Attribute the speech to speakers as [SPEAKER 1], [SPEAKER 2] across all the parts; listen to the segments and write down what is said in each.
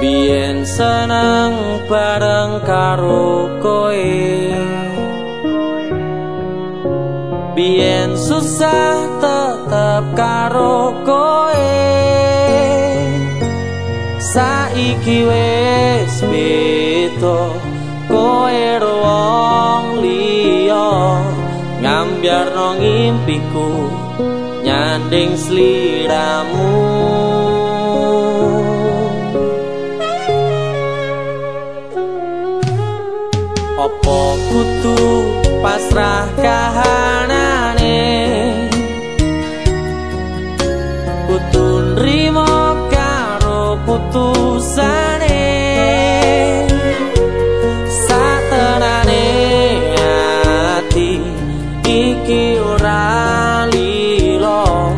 [SPEAKER 1] Bien seneng bareng karo koe. Bien susah tetep karo koe. Saiki wis beto koe ruang liya. Ngambiar no ngimpiku nyanding sliramu Opo kutu pasrah kahanane? Kutu nrimo karo putusane. Satenane ati iki ora lilo.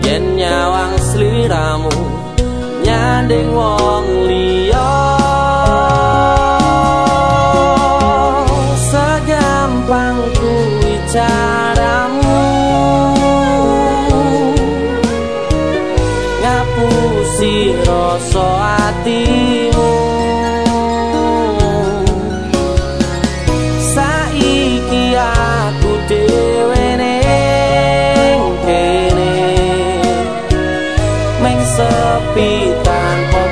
[SPEAKER 1] Yen nyawang sliramu nyanding wong liya ngapusi rasa atimu. Saiki aku dhewe ning kene meng sepi tanpa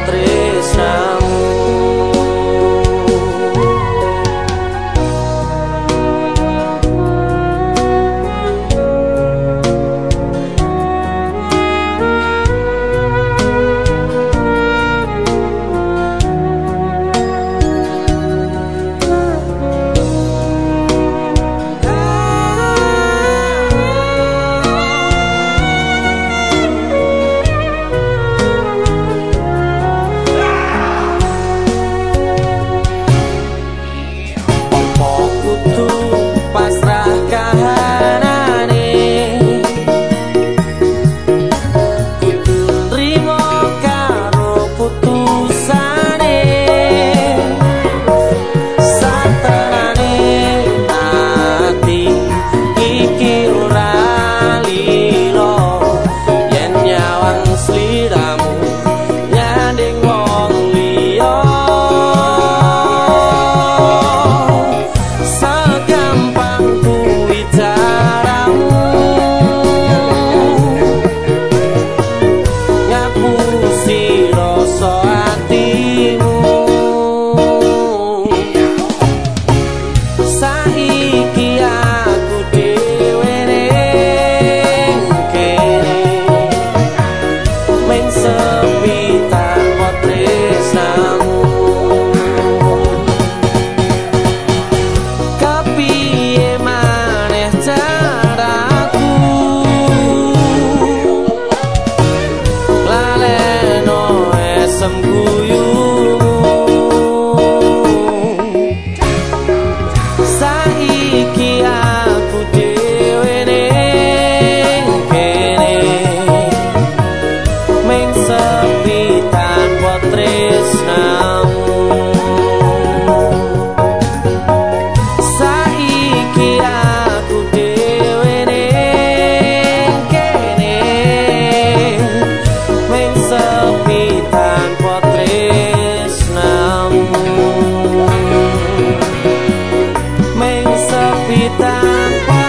[SPEAKER 1] tan